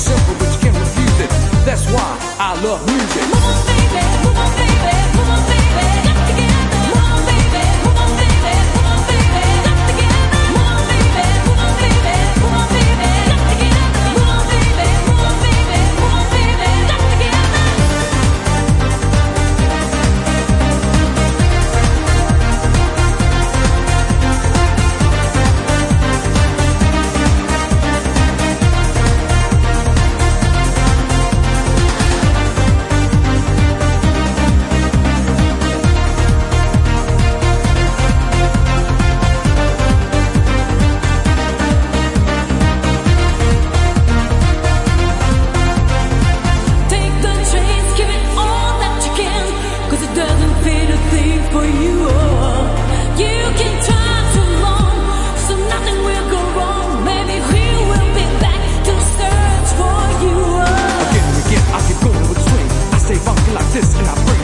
simple, but you can't refuse it. That's why I love music. This and I bring